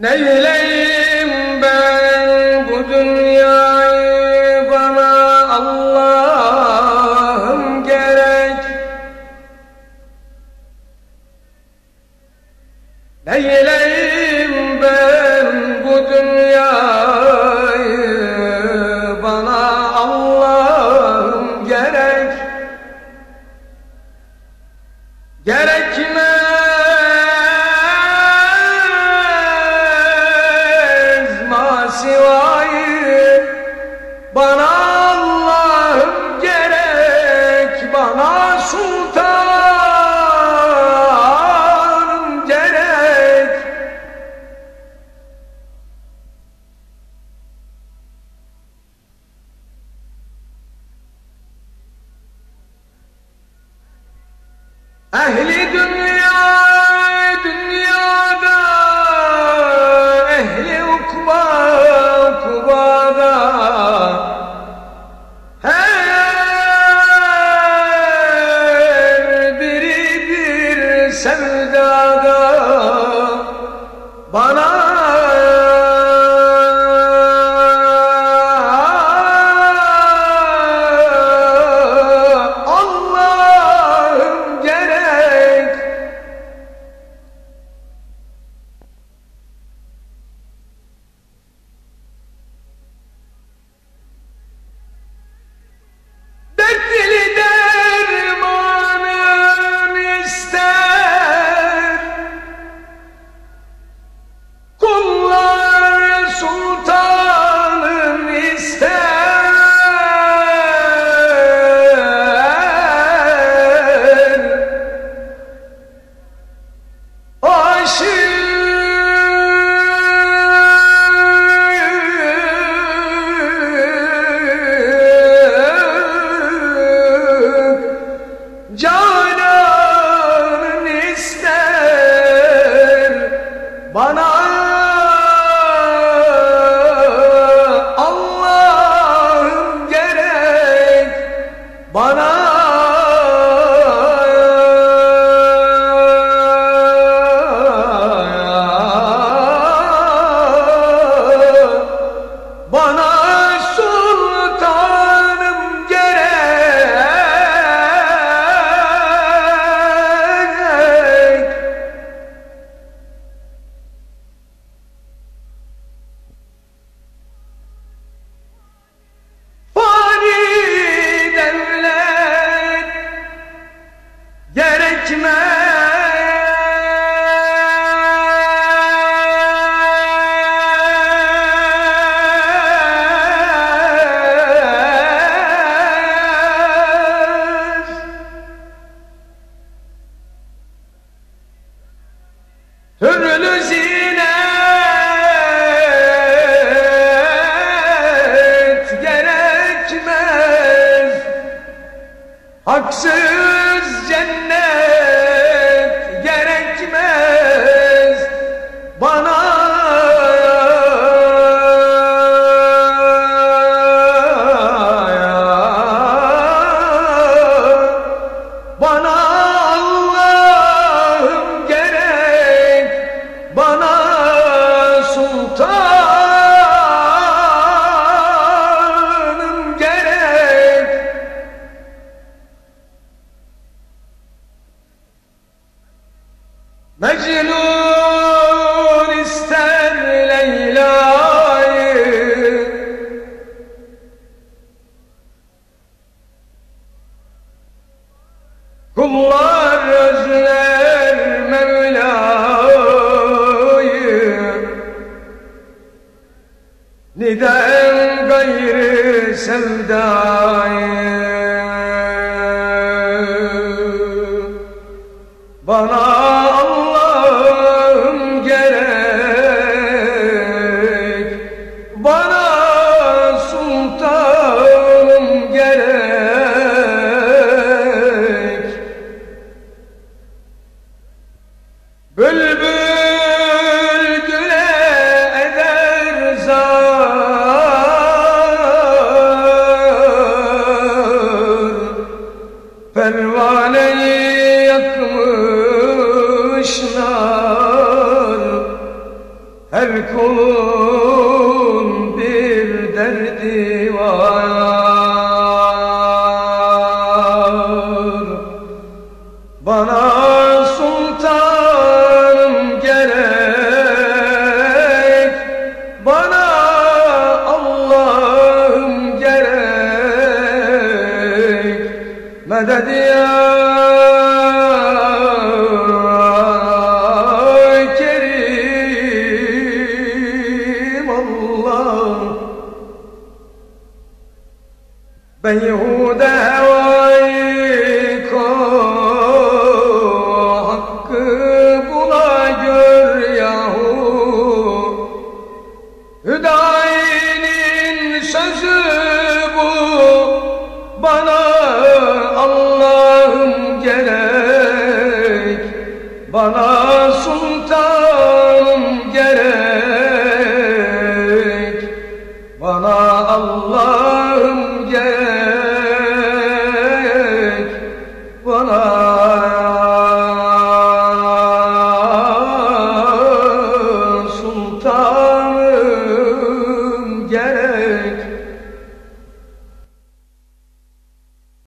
Neyleyim ben bu dünyayı? Bana Allah'ım gerek. Neyleyim ben bu dünyayı? Bana Allah'ım gerek. Gerekmez Ehli dünya dünyada Ehli ukba ukbada Her biri bir sevdada. Bana Bana Türlü zinet gerekmez. Haksız cennet sevdayı. Bana Her kulun bir derdi var. Bana sultanım gerek Bana Allah'ım gerek. Medet ya Ben Yehude havayı ko Hakkı bula gör yahu. Hüdayi'nin sözü